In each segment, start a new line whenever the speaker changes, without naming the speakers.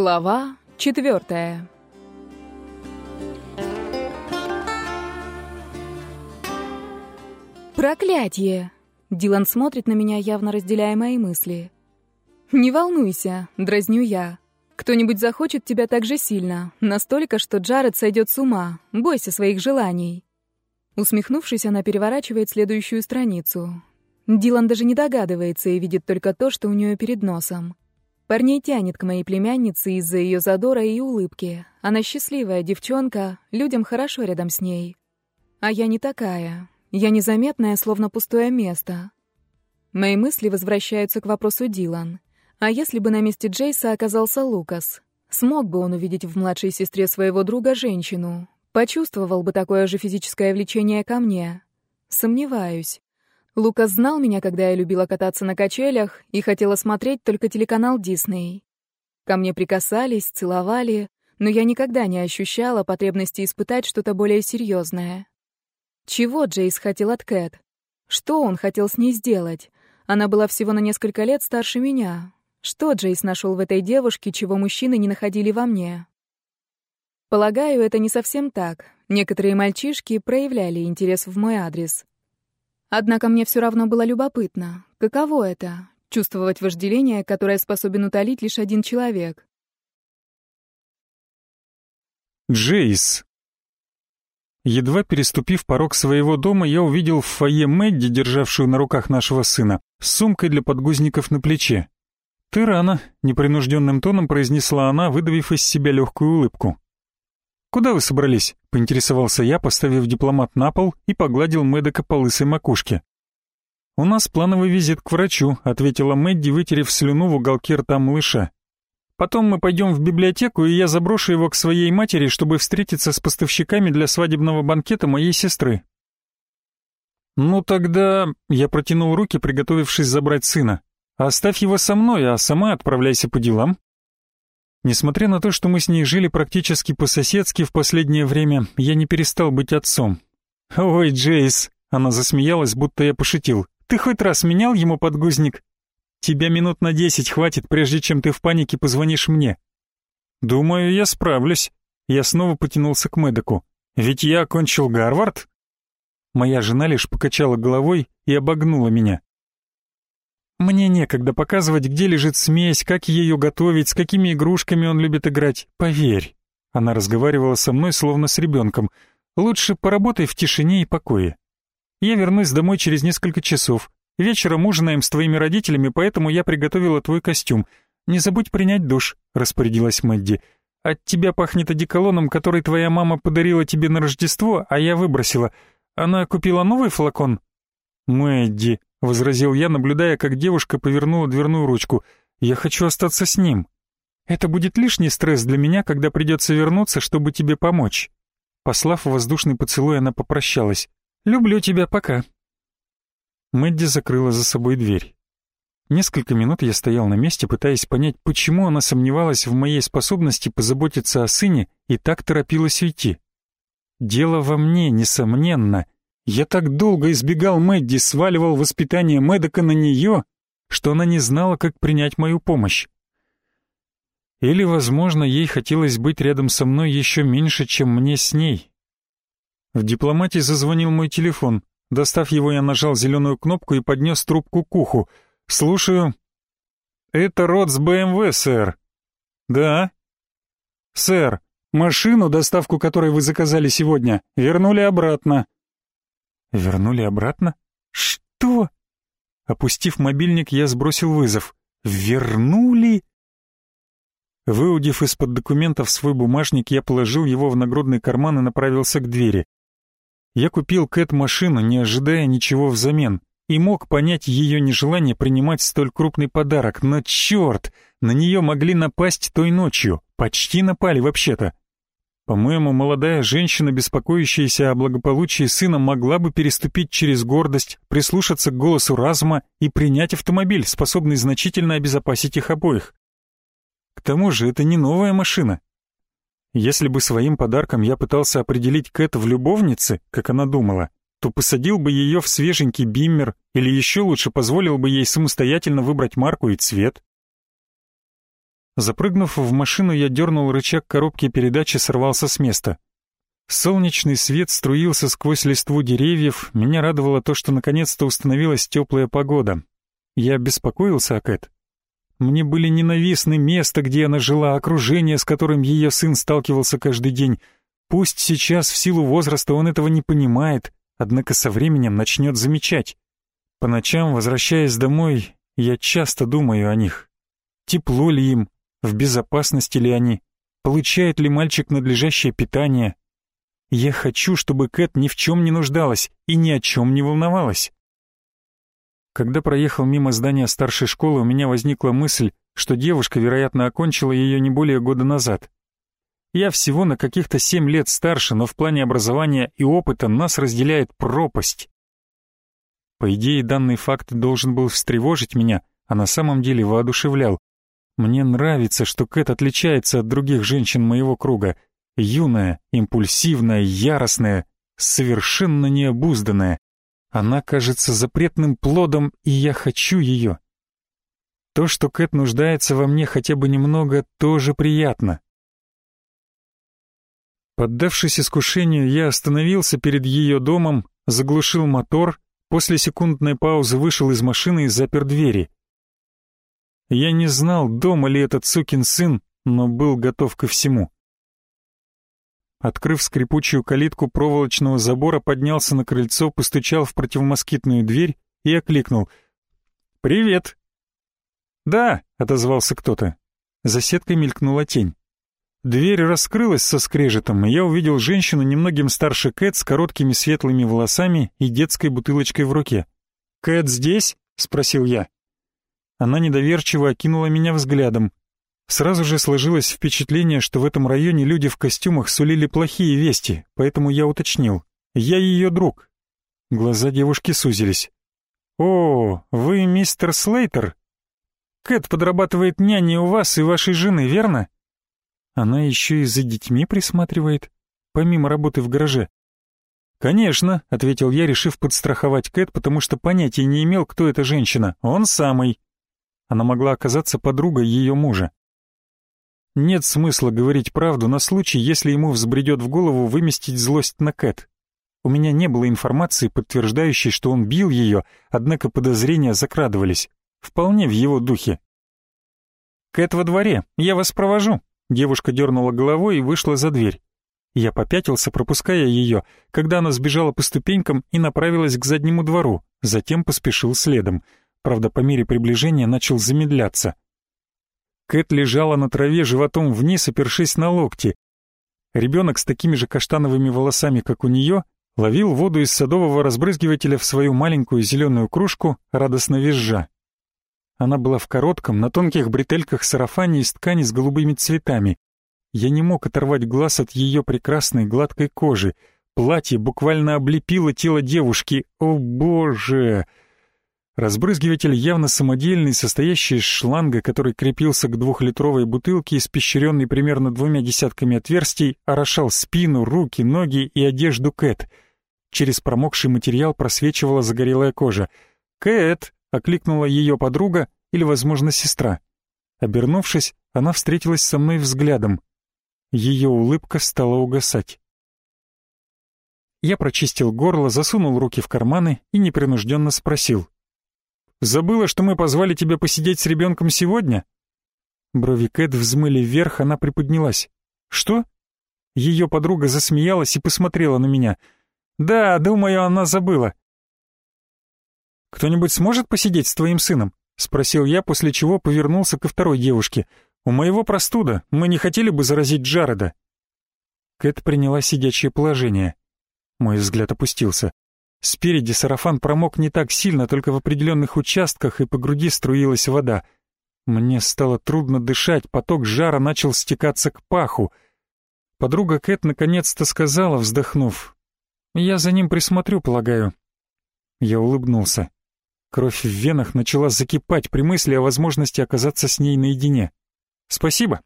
Глава четвертая. Проклятье! Дилан смотрит на меня, явно разделяя мои мысли. «Не волнуйся», — дразню я. «Кто-нибудь захочет тебя так же сильно, настолько, что Джаред сойдет с ума. Бойся своих желаний». Усмехнувшись, она переворачивает следующую страницу. Дилан даже не догадывается и видит только то, что у нее перед носом. Парней тянет к моей племяннице из-за ее задора и улыбки. Она счастливая девчонка, людям хорошо рядом с ней. А я не такая. Я незаметная, словно пустое место. Мои мысли возвращаются к вопросу Дилан. А если бы на месте Джейса оказался Лукас? Смог бы он увидеть в младшей сестре своего друга женщину? Почувствовал бы такое же физическое влечение ко мне? Сомневаюсь. Лукас знал меня, когда я любила кататься на качелях и хотела смотреть только телеканал Дисней. Ко мне прикасались, целовали, но я никогда не ощущала потребности испытать что-то более серьезное. Чего Джейс хотел от Кэт? Что он хотел с ней сделать? Она была всего на несколько лет старше меня. Что Джейс нашел в этой девушке, чего мужчины не находили во мне? Полагаю, это не совсем так. Некоторые мальчишки проявляли интерес в мой адрес. Однако мне все равно было любопытно, каково это — чувствовать вожделение, которое способен утолить лишь один человек.
Джейс. Едва переступив порог своего дома, я увидел в фойе Мэдди, державшую на руках нашего сына, с сумкой для подгузников на плече. «Ты рано», — непринужденным тоном произнесла она, выдавив из себя легкую улыбку. «Куда вы собрались?» — поинтересовался я, поставив дипломат на пол и погладил Мэддока по лысой макушке. «У нас плановый визит к врачу», — ответила Мэдди, вытерев слюну в уголке рта малыша. «Потом мы пойдем в библиотеку, и я заброшу его к своей матери, чтобы встретиться с поставщиками для свадебного банкета моей сестры». «Ну тогда...» — я протянул руки, приготовившись забрать сына. «Оставь его со мной, а сама отправляйся по делам». Несмотря на то, что мы с ней жили практически по-соседски в последнее время, я не перестал быть отцом. «Ой, Джейс!» — она засмеялась, будто я пошутил. «Ты хоть раз менял ему подгузник? Тебя минут на десять хватит, прежде чем ты в панике позвонишь мне». «Думаю, я справлюсь». Я снова потянулся к Мэдоку. «Ведь я окончил Гарвард?» Моя жена лишь покачала головой и обогнула меня. Мне некогда показывать, где лежит смесь, как ее готовить, с какими игрушками он любит играть. Поверь. Она разговаривала со мной словно с ребенком. Лучше поработай в тишине и покое. Я вернусь домой через несколько часов. Вечером ужинаем с твоими родителями, поэтому я приготовила твой костюм. Не забудь принять душ, распорядилась Мэдди. От тебя пахнет одеколоном, который твоя мама подарила тебе на Рождество, а я выбросила. Она купила новый флакон? Мэдди, — возразил я, наблюдая, как девушка повернула дверную ручку. «Я хочу остаться с ним. Это будет лишний стресс для меня, когда придется вернуться, чтобы тебе помочь». Послав воздушный поцелуй, она попрощалась. «Люблю тебя, пока». Мэдди закрыла за собой дверь. Несколько минут я стоял на месте, пытаясь понять, почему она сомневалась в моей способности позаботиться о сыне и так торопилась уйти. Дело во мне, несомненно — я так долго избегал Мэдди, сваливал воспитание Мэддока на нее, что она не знала, как принять мою помощь. Или, возможно, ей хотелось быть рядом со мной еще меньше, чем мне с ней. В дипломате зазвонил мой телефон. Достав его, я нажал зеленую кнопку и поднес трубку к уху. «Слушаю». «Это Рот БМВ, сэр». «Да». «Сэр, машину, доставку которой вы заказали сегодня, вернули обратно». Вернули обратно? Что? Опустив мобильник, я сбросил вызов. Вернули? Выудив из-под документов свой бумажник, я положил его в нагрудный карман и направился к двери. Я купил Кэт машину, не ожидая ничего взамен, и мог понять ее нежелание принимать столь крупный подарок, но черт, на нее могли напасть той ночью, почти напали вообще-то. По-моему, молодая женщина, беспокоящаяся о благополучии сына, могла бы переступить через гордость, прислушаться к голосу разума и принять автомобиль, способный значительно обезопасить их обоих. К тому же это не новая машина. Если бы своим подарком я пытался определить Кэт в любовнице, как она думала, то посадил бы ее в свеженький биммер или еще лучше позволил бы ей самостоятельно выбрать марку и цвет. Запрыгнув в машину, я дернул рычаг коробки передачи и сорвался с места. Солнечный свет струился сквозь листву деревьев, меня радовало то, что наконец-то установилась теплая погода. Я беспокоился о Кэт. Мне были ненавистны место, где она жила, окружение, с которым ее сын сталкивался каждый день. Пусть сейчас в силу возраста он этого не понимает, однако со временем начнет замечать. По ночам, возвращаясь домой, я часто думаю о них. Тепло ли им, в безопасности ли они, получает ли мальчик надлежащее питание. Я хочу, чтобы Кэт ни в чем не нуждалась и ни о чем не волновалась. Когда проехал мимо здания старшей школы, у меня возникла мысль, что девушка, вероятно, окончила ее не более года назад. Я всего на каких-то семь лет старше, но в плане образования и опыта нас разделяет пропасть. По идее, данный факт должен был встревожить меня, а на самом деле воодушевлял. Мне нравится, что Кэт отличается от других женщин моего круга. Юная, импульсивная, яростная, совершенно необузданная. Она кажется запретным плодом, и я хочу ее. То, что Кэт нуждается во мне хотя бы немного, тоже приятно. Поддавшись искушению, я остановился перед ее домом, заглушил мотор После секундной паузы вышел из машины и запер двери. Я не знал, дома ли этот сукин сын, но был готов ко всему. Открыв скрипучую калитку проволочного забора, поднялся на крыльцо, постучал в противомоскитную дверь и окликнул. «Привет!» «Да», — отозвался кто-то. За сеткой мелькнула тень. Дверь раскрылась со скрежетом, и я увидел женщину немногим старше Кэт с короткими светлыми волосами и детской бутылочкой в руке. «Кэт здесь?» — спросил я. Она недоверчиво окинула меня взглядом. Сразу же сложилось впечатление, что в этом районе люди в костюмах сулили плохие вести, поэтому я уточнил. «Я ее друг». Глаза девушки сузились. «О, вы мистер Слейтер? Кэт подрабатывает няней у вас и вашей жены, верно?» Она еще и за детьми присматривает, помимо работы в гараже. «Конечно», — ответил я, решив подстраховать Кэт, потому что понятия не имел, кто эта женщина. «Он самый». Она могла оказаться подругой ее мужа. Нет смысла говорить правду на случай, если ему взбредет в голову выместить злость на Кэт. У меня не было информации, подтверждающей, что он бил ее, однако подозрения закрадывались. Вполне в его духе. «Кэт во дворе, я вас провожу», Девушка дернула головой и вышла за дверь. Я попятился, пропуская ее, когда она сбежала по ступенькам и направилась к заднему двору, затем поспешил следом. Правда, по мере приближения начал замедляться. Кэт лежала на траве животом вниз, опершись на локти. Ребенок с такими же каштановыми волосами, как у нее, ловил воду из садового разбрызгивателя в свою маленькую зеленую кружку, радостно визжа. Она была в коротком, на тонких бретельках сарафане из ткани с голубыми цветами. Я не мог оторвать глаз от ее прекрасной гладкой кожи. Платье буквально облепило тело девушки. О боже! Разбрызгиватель явно самодельный, состоящий из шланга, который крепился к двухлитровой бутылке, испещренной примерно двумя десятками отверстий, орошал спину, руки, ноги и одежду Кэт. Через промокший материал просвечивала загорелая кожа. «Кэт!» — окликнула ее подруга или, возможно, сестра. Обернувшись, она встретилась со мной взглядом. Ее улыбка стала угасать. Я прочистил горло, засунул руки в карманы и непринужденно спросил. «Забыла, что мы позвали тебя посидеть с ребенком сегодня?» Брови Кэт взмыли вверх, она приподнялась. «Что?» Ее подруга засмеялась и посмотрела на меня. «Да, думаю, она забыла. «Кто-нибудь сможет посидеть с твоим сыном?» — спросил я, после чего повернулся ко второй девушке. «У моего простуда, мы не хотели бы заразить Джареда». Кэт приняла сидячее положение. Мой взгляд опустился. Спереди сарафан промок не так сильно, только в определенных участках, и по груди струилась вода. Мне стало трудно дышать, поток жара начал стекаться к паху. Подруга Кэт наконец-то сказала, вздохнув. «Я за ним присмотрю, полагаю». Я улыбнулся. Кровь в венах начала закипать при мысли о возможности оказаться с ней наедине. «Спасибо».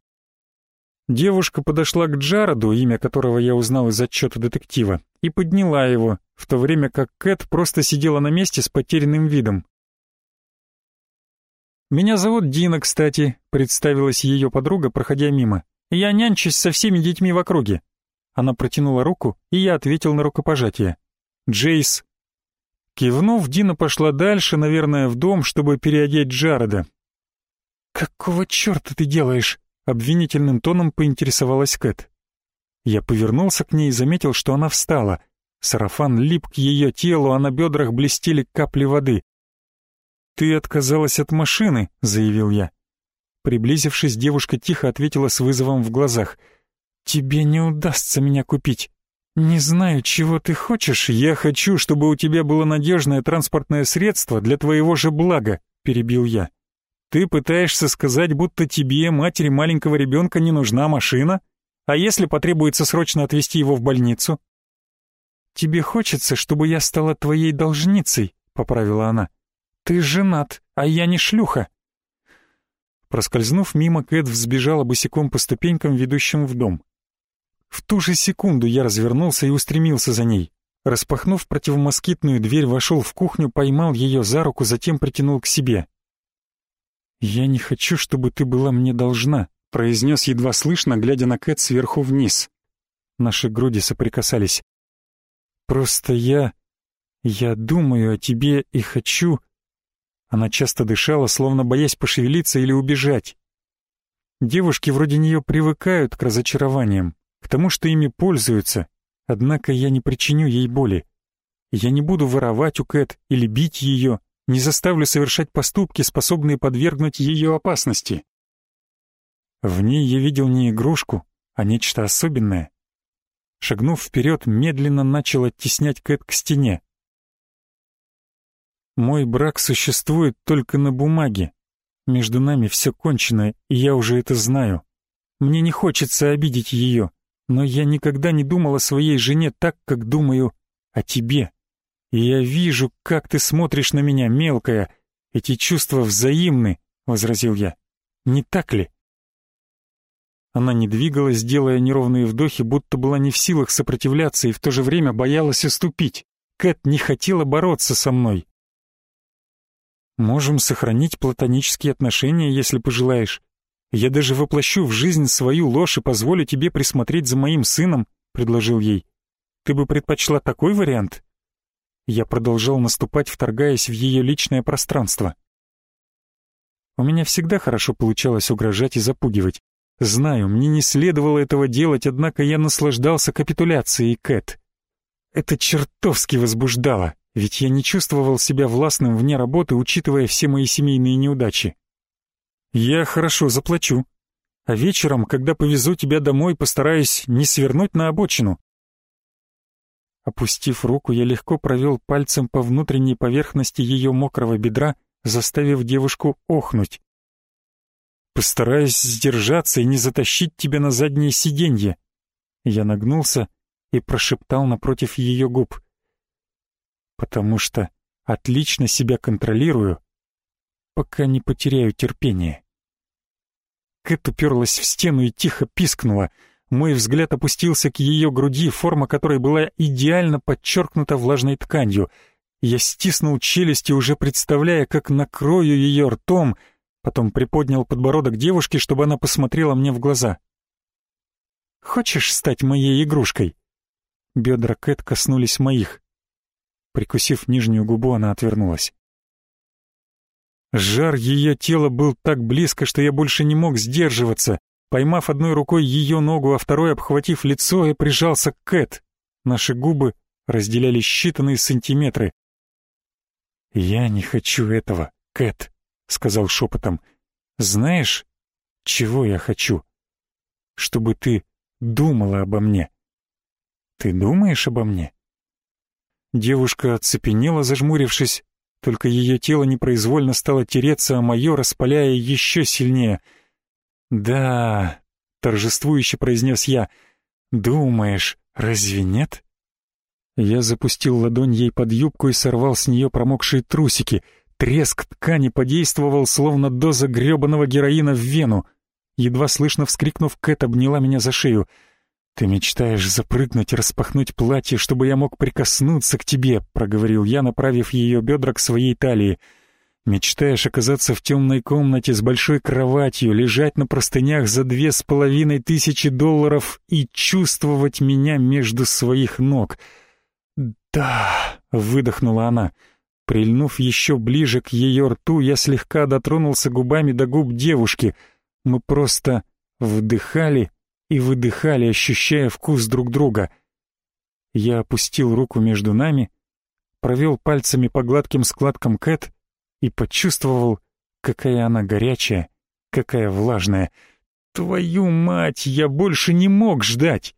Девушка подошла к Джароду, имя которого я узнал из отчета детектива, и подняла его, в то время как Кэт просто сидела на месте с потерянным видом. «Меня зовут Дина, кстати», — представилась ее подруга, проходя мимо. «Я нянчусь со всеми детьми в округе». Она протянула руку, и я ответил на рукопожатие. «Джейс». Кивнув, Дина пошла дальше, наверное, в дом, чтобы переодеть Джареда. «Какого черта ты делаешь?» — обвинительным тоном поинтересовалась Кэт. Я повернулся к ней и заметил, что она встала. Сарафан лип к ее телу, а на бедрах блестели капли воды. «Ты отказалась от машины», — заявил я. Приблизившись, девушка тихо ответила с вызовом в глазах. «Тебе не удастся меня купить. Не знаю, чего ты хочешь. Я хочу, чтобы у тебя было надежное транспортное средство для твоего же блага», — перебил я. «Ты пытаешься сказать, будто тебе, матери маленького ребенка, не нужна машина? А если потребуется срочно отвезти его в больницу?» «Тебе хочется, чтобы я стала твоей должницей», — поправила она. «Ты женат, а я не шлюха». Проскользнув мимо, Кэт взбежала босиком по ступенькам, ведущим в дом. В ту же секунду я развернулся и устремился за ней. Распахнув противомоскитную дверь, вошел в кухню, поймал ее за руку, затем притянул к себе. «Я не хочу, чтобы ты была мне должна», — произнес едва слышно, глядя на Кэт сверху вниз. Наши груди соприкасались. «Просто я... я думаю о тебе и хочу...» Она часто дышала, словно боясь пошевелиться или убежать. Девушки вроде нее привыкают к разочарованиям, к тому, что ими пользуются, однако я не причиню ей боли. Я не буду воровать у Кэт или бить ее, не заставлю совершать поступки, способные подвергнуть ее опасности. В ней я видел не игрушку, а нечто особенное. Шагнув вперед, медленно начал оттеснять Кэт к стене. Мой брак существует только на бумаге. Между нами все кончено, и я уже это знаю. Мне не хочется обидеть ее, но я никогда не думал о своей жене так, как думаю о тебе. И я вижу, как ты смотришь на меня, мелкая. Эти чувства взаимны, — возразил я. Не так ли? Она не двигалась, делая неровные вдохи, будто была не в силах сопротивляться и в то же время боялась уступить. Кэт не хотела бороться со мной. Можем сохранить платонические отношения, если пожелаешь. Я даже воплощу в жизнь свою ложь и позволю тебе присмотреть за моим сыном, предложил ей. Ты бы предпочла такой вариант? Я продолжал наступать, вторгаясь в ее личное пространство. У меня всегда хорошо получалось угрожать и запугивать. Знаю, мне не следовало этого делать, однако я наслаждался капитуляцией Кэт. Это чертовски возбуждало ведь я не чувствовал себя властным вне работы, учитывая все мои семейные неудачи. Я хорошо заплачу. А вечером, когда повезу тебя домой, постараюсь не свернуть на обочину. Опустив руку, я легко провел пальцем по внутренней поверхности ее мокрого бедра, заставив девушку охнуть. Постараюсь сдержаться и не затащить тебя на заднее сиденье. Я нагнулся и прошептал напротив ее губ потому что отлично себя контролирую, пока не потеряю терпение. Кэт уперлась в стену и тихо пискнула. Мой взгляд опустился к ее груди, форма которой была идеально подчеркнута влажной тканью. Я стиснул челюсти, уже представляя, как накрою ее ртом, потом приподнял подбородок девушки, чтобы она посмотрела мне в глаза. «Хочешь стать моей игрушкой?» Бедра Кэт коснулись моих. Прикусив нижнюю губу, она отвернулась. Жар ее тела был так близко, что я больше не мог сдерживаться. Поймав одной рукой ее ногу, а второй обхватив лицо, я прижался к Кэт. Наши губы разделяли считанные сантиметры. «Я не хочу этого, Кэт», — сказал шепотом. «Знаешь, чего я хочу? Чтобы ты думала обо мне». «Ты думаешь обо мне?» Девушка оцепенела, зажмурившись, только ее тело непроизвольно стало тереться о мое, распаляя еще сильнее. «Да», — торжествующе произнес я, — «думаешь, разве нет?» Я запустил ладонь ей под юбку и сорвал с нее промокшие трусики. Треск ткани подействовал, словно доза гребаного героина в вену. Едва слышно вскрикнув, Кэт обняла меня за шею — «Ты мечтаешь запрыгнуть и распахнуть платье, чтобы я мог прикоснуться к тебе», — проговорил я, направив ее бедра к своей талии. Мечтаешь оказаться в темной комнате с большой кроватью, лежать на простынях за две с половиной тысячи долларов и чувствовать меня между своих ног. «Да», — выдохнула она. Прильнув еще ближе к ее рту, я слегка дотронулся губами до губ девушки. Мы просто вдыхали и выдыхали, ощущая вкус друг друга. Я опустил руку между нами, провел пальцами по гладким складкам Кэт и почувствовал, какая она горячая, какая влажная. Твою мать, я больше не мог ждать!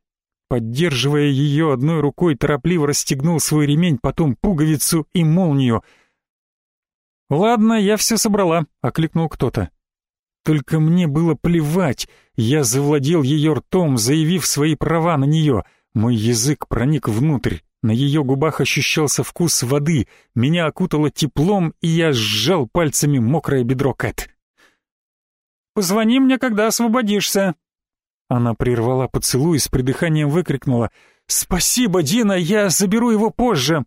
Поддерживая ее одной рукой, торопливо расстегнул свой ремень, потом пуговицу и молнию. «Ладно, я все собрала», — окликнул кто-то. Только мне было плевать, я завладел ее ртом, заявив свои права на нее. Мой язык проник внутрь, на ее губах ощущался вкус воды, меня окутало теплом, и я сжал пальцами мокрое бедро Кэт. «Позвони мне, когда освободишься». Она прервала поцелуй и с придыханием выкрикнула «Спасибо, Дина, я заберу его позже».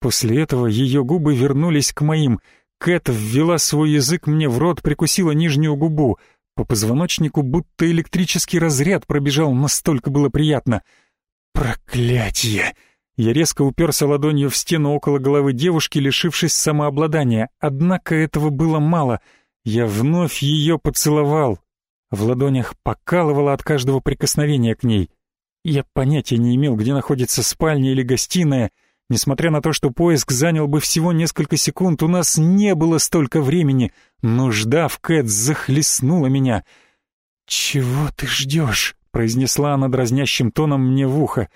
После этого ее губы вернулись к моим. Кэт ввела свой язык мне в рот, прикусила нижнюю губу. По позвоночнику будто электрический разряд пробежал, настолько было приятно. «Проклятие!» Я резко уперся ладонью в стену около головы девушки, лишившись самообладания. Однако этого было мало. Я вновь ее поцеловал. В ладонях покалывало от каждого прикосновения к ней. Я понятия не имел, где находится спальня или гостиная. Несмотря на то, что поиск занял бы всего несколько секунд, у нас не было столько времени. Нужда в Кэт захлестнула меня. «Чего ты ждешь?» — произнесла она дразнящим тоном мне в ухо.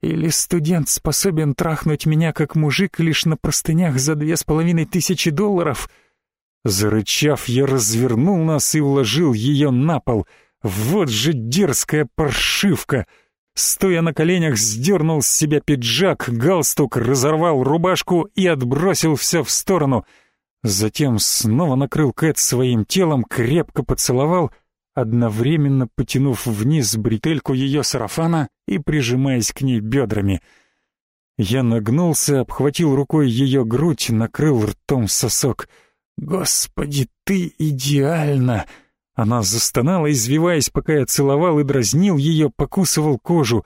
Или студент способен трахнуть меня как мужик лишь на простынях за две с половиной тысячи долларов? Зарычав, я развернул нас и уложил ее на пол. Вот же дерзкая паршивка! Стоя на коленях, сдернул с себя пиджак, галстук, разорвал рубашку и отбросил все в сторону. Затем снова накрыл Кэт своим телом, крепко поцеловал — одновременно потянув вниз бретельку ее сарафана и прижимаясь к ней бедрами. Я нагнулся, обхватил рукой ее грудь, накрыл ртом сосок. «Господи, ты идеальна!» Она застонала, извиваясь, пока я целовал и дразнил ее, покусывал кожу.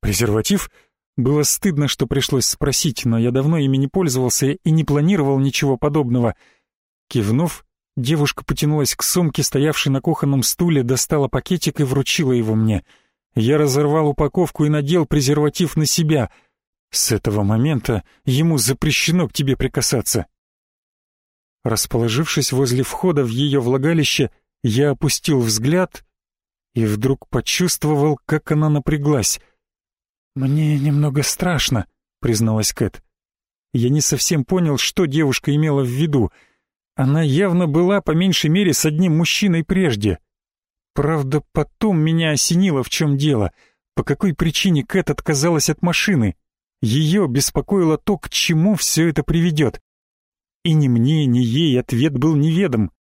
«Презерватив?» Было стыдно, что пришлось спросить, но я давно ими не пользовался и не планировал ничего подобного. Кивнув, Девушка потянулась к сумке, стоявшей на кухонном стуле, достала пакетик и вручила его мне. Я разорвал упаковку и надел презерватив на себя. С этого момента ему запрещено к тебе прикасаться. Расположившись возле входа в ее влагалище, я опустил взгляд и вдруг почувствовал, как она напряглась. «Мне немного страшно», — призналась Кэт. Я не совсем понял, что девушка имела в виду — она явно была по меньшей мере с одним мужчиной прежде. Правда, потом меня осенило, в чем дело. По какой причине Кэт отказалась от машины? Ее беспокоило то, к чему все это приведет. И ни мне, ни ей ответ был неведом.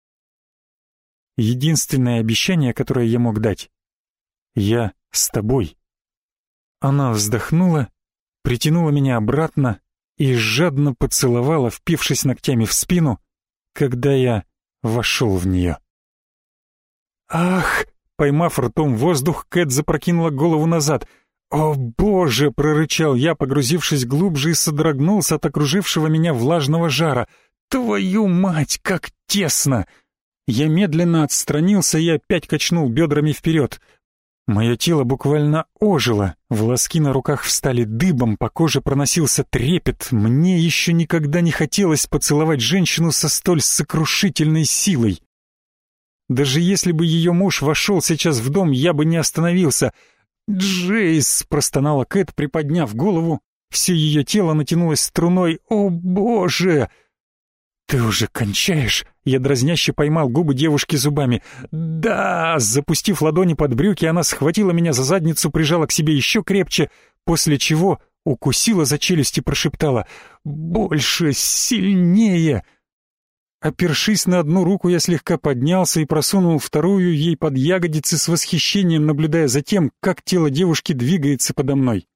Единственное обещание, которое я мог дать — я с тобой. Она вздохнула, притянула меня обратно и жадно поцеловала, впившись ногтями в спину, когда я вошел в нее. «Ах!» — поймав ртом воздух, Кэт запрокинула голову назад. «О, боже!» — прорычал я, погрузившись глубже и содрогнулся от окружившего меня влажного жара. «Твою мать, как тесно!» Я медленно отстранился и опять качнул бедрами вперед. Мое тело буквально ожило, волоски на руках встали дыбом, по коже проносился трепет. Мне еще никогда не хотелось поцеловать женщину со столь сокрушительной силой. Даже если бы ее муж вошел сейчас в дом, я бы не остановился. «Джейс!» — простонала Кэт, приподняв голову. Все ее тело натянулось струной. «О, боже!» «Ты уже кончаешь?» Я дразняще поймал губы девушки зубами. «Да!» Запустив ладони под брюки, она схватила меня за задницу, прижала к себе еще крепче, после чего укусила за челюсть и прошептала «Больше! Сильнее!» Опершись на одну руку, я слегка поднялся и просунул вторую ей под ягодицы с восхищением, наблюдая за тем, как тело девушки двигается подо мной.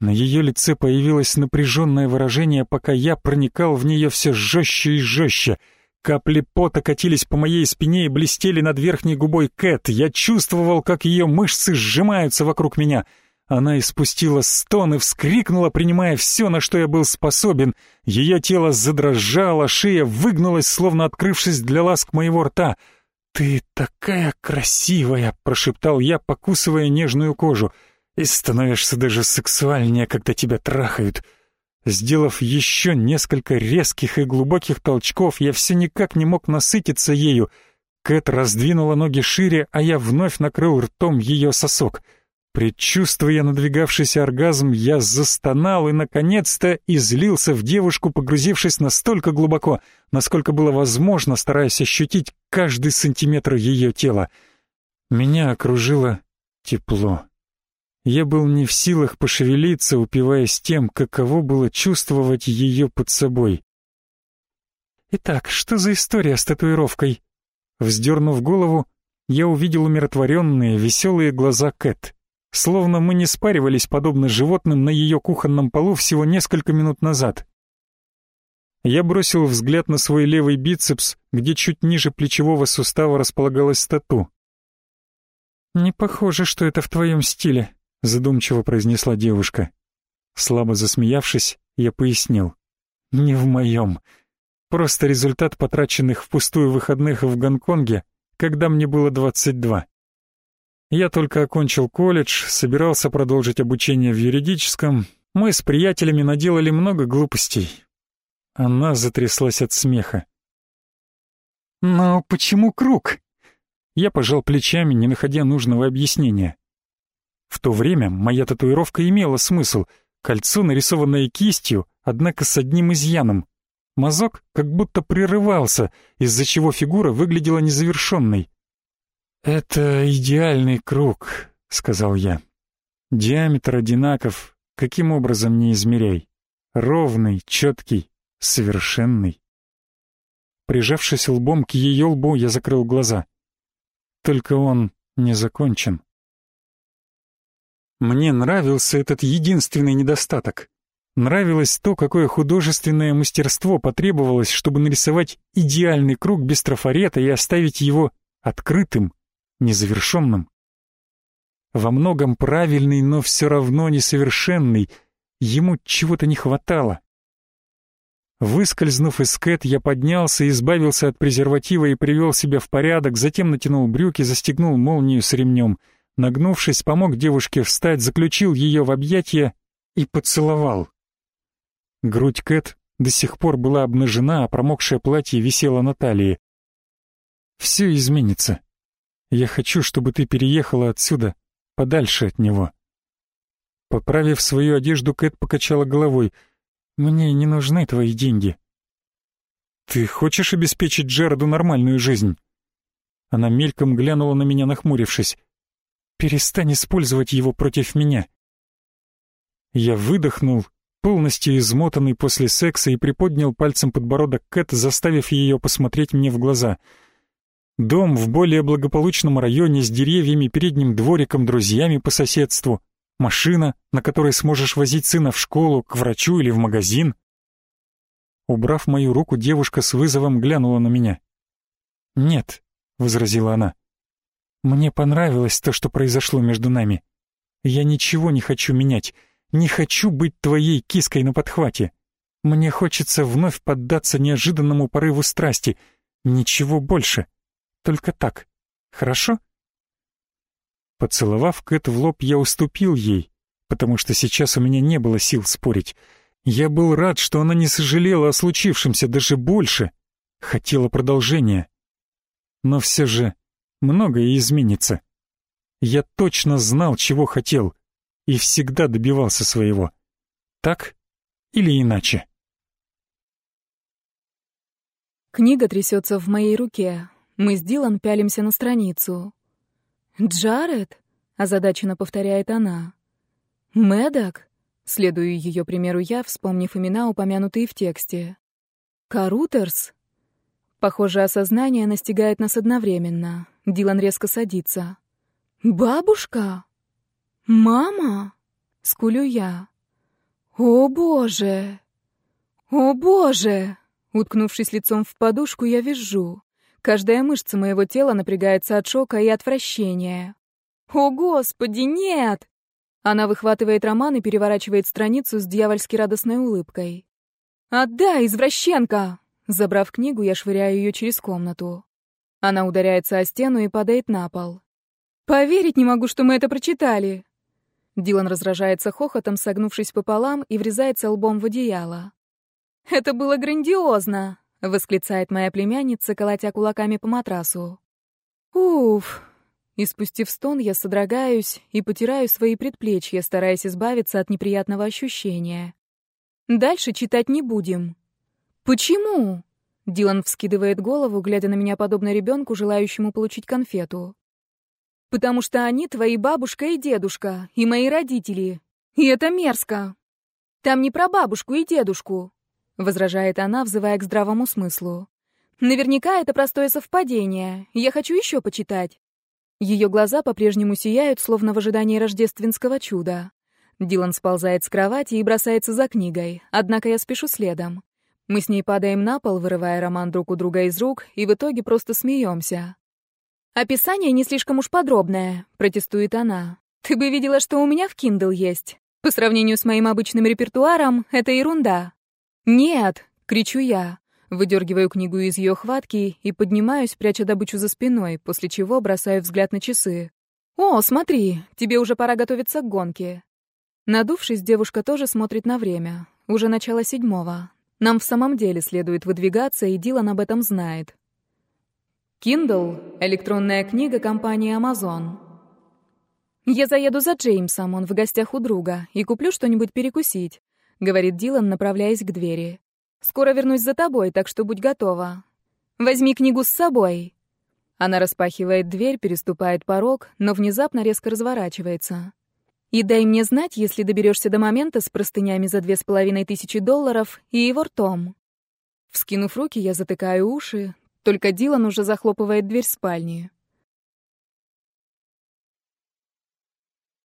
На ее лице появилось напряженное выражение, пока я проникал в нее все жестче и жестче. Капли пота катились по моей спине и блестели над верхней губой Кэт. Я чувствовал, как ее мышцы сжимаются вокруг меня. Она испустила стон и вскрикнула, принимая все, на что я был способен. Ее тело задрожало, шея выгнулась, словно открывшись для ласк моего рта. «Ты такая красивая!» — прошептал я, покусывая нежную кожу. «И становишься даже сексуальнее, когда тебя трахают». Сделав еще несколько резких и глубоких толчков, я все никак не мог насытиться ею. Кэт раздвинула ноги шире, а я вновь накрыл ртом ее сосок. Предчувствуя надвигавшийся оргазм, я застонал и, наконец-то, излился в девушку, погрузившись настолько глубоко, насколько было возможно, стараясь ощутить каждый сантиметр ее тела. Меня окружило тепло. Я был не в силах пошевелиться, упиваясь тем, каково было чувствовать ее под собой. «Итак, что за история с татуировкой?» Вздернув голову, я увидел умиротворенные, веселые глаза Кэт. Словно мы не спаривались, подобно животным, на ее кухонном полу всего несколько минут назад. Я бросил взгляд на свой левый бицепс, где чуть ниже плечевого сустава располагалась тату. «Не похоже, что это в твоем стиле», задумчиво произнесла девушка. Слабо засмеявшись, я пояснил. Не в моем. Просто результат потраченных впустую выходных в Гонконге, когда мне было 22. Я только окончил колледж, собирался продолжить обучение в юридическом. Мы с приятелями наделали много глупостей. Она затряслась от смеха. «Но почему круг?» Я пожал плечами, не находя нужного объяснения. В то время моя татуировка имела смысл. Кольцо, нарисованное кистью, однако с одним изъяном. Мазок как будто прерывался, из-за чего фигура выглядела незавершенной. «Это идеальный круг», — сказал я. «Диаметр одинаков, каким образом не измеряй. Ровный, четкий, совершенный». Прижавшись лбом к ее лбу, я закрыл глаза. Только он не закончен. Мне нравился этот единственный недостаток. Нравилось то, какое художественное мастерство потребовалось, чтобы нарисовать идеальный круг без трафарета и оставить его открытым, незавершенным. Во многом правильный, но все равно несовершенный, ему чего-то не хватало. Выскользнув из кэт, я поднялся, избавился от презерватива и привел себя в порядок, затем натянул брюки, застегнул молнию с ремнем — Нагнувшись, помог девушке встать, заключил ее в объятия и поцеловал. Грудь Кэт до сих пор была обнажена, а промокшее платье висело на талии. «Все изменится. Я хочу, чтобы ты переехала отсюда, подальше от него». Поправив свою одежду, Кэт покачала головой. «Мне не нужны твои деньги». «Ты хочешь обеспечить Джареду нормальную жизнь?» Она мельком глянула на меня, нахмурившись. Перестань использовать его против меня. Я выдохнул, полностью измотанный после секса, и приподнял пальцем подбородок Кэт, заставив ее посмотреть мне в глаза. Дом в более благополучном районе с деревьями, передним двориком, друзьями по соседству, машина, на которой сможешь возить сына в школу, к врачу или в магазин. Убрав мою руку, девушка с вызовом глянула на меня. «Нет», — возразила она, — мне понравилось то, что произошло между нами. Я ничего не хочу менять, не хочу быть твоей киской на подхвате. Мне хочется вновь поддаться неожиданному порыву страсти. Ничего больше. Только так. Хорошо? Поцеловав Кэт в лоб, я уступил ей, потому что сейчас у меня не было сил спорить. Я был рад, что она не сожалела о случившемся, даже больше. Хотела продолжения. Но все же многое изменится. Я точно знал, чего хотел, и всегда добивался своего. Так или иначе.
Книга трясется в моей руке. Мы с Дилан пялимся на страницу. «Джаред?» — озадаченно повторяет она. «Мэддок?» — следую ее примеру я, вспомнив имена, упомянутые в тексте. «Карутерс?» Похоже, осознание настигает нас одновременно. Дилан резко садится. «Бабушка? Мама?» — скулю я. «О, боже! О, боже!» Уткнувшись лицом в подушку, я визжу. Каждая мышца моего тела напрягается от шока и отвращения. «О, Господи, нет!» Она выхватывает роман и переворачивает страницу с дьявольски радостной улыбкой. «Отдай, извращенка!» Забрав книгу, я швыряю ее через комнату. Она ударяется о стену и падает на пол. «Поверить не могу, что мы это прочитали!» Дилан раздражается хохотом, согнувшись пополам, и врезается лбом в одеяло. «Это было грандиозно!» — восклицает моя племянница, колотя кулаками по матрасу. «Уф!» И спустив стон, я содрогаюсь и потираю свои предплечья, стараясь избавиться от неприятного ощущения. «Дальше читать не будем». «Почему?» Дилан вскидывает голову, глядя на меня подобно ребенку, желающему получить конфету. Потому что они твои бабушка и дедушка, и мои родители. И это мерзко. Там не про бабушку и дедушку, возражает она, взывая к здравому смыслу. Наверняка это простое совпадение. Я хочу еще почитать. Ее глаза по-прежнему сияют, словно в ожидании рождественского чуда. Дилан сползает с кровати и бросается за книгой, однако я спешу следом. Мы с ней падаем на пол, вырывая роман друг у друга из рук, и в итоге просто смеемся. «Описание не слишком уж подробное», — протестует она. «Ты бы видела, что у меня в Kindle есть. По сравнению с моим обычным репертуаром, это ерунда». «Нет!» — кричу я. Выдергиваю книгу из ее хватки и поднимаюсь, пряча добычу за спиной, после чего бросаю взгляд на часы. «О, смотри, тебе уже пора готовиться к гонке». Надувшись, девушка тоже смотрит на время. Уже начало седьмого. Нам в самом деле следует выдвигаться, и Дилан об этом знает. Kindle — электронная книга компании Amazon. «Я заеду за Джеймсом, он в гостях у друга, и куплю что-нибудь перекусить», — говорит Дилан, направляясь к двери. «Скоро вернусь за тобой, так что будь готова. Возьми книгу с собой». Она распахивает дверь, переступает порог, но внезапно резко разворачивается. «И дай мне знать, если доберешься до момента с простынями за две с половиной тысячи долларов и его ртом». Вскинув руки, я затыкаю уши, только Дилан уже захлопывает дверь спальни.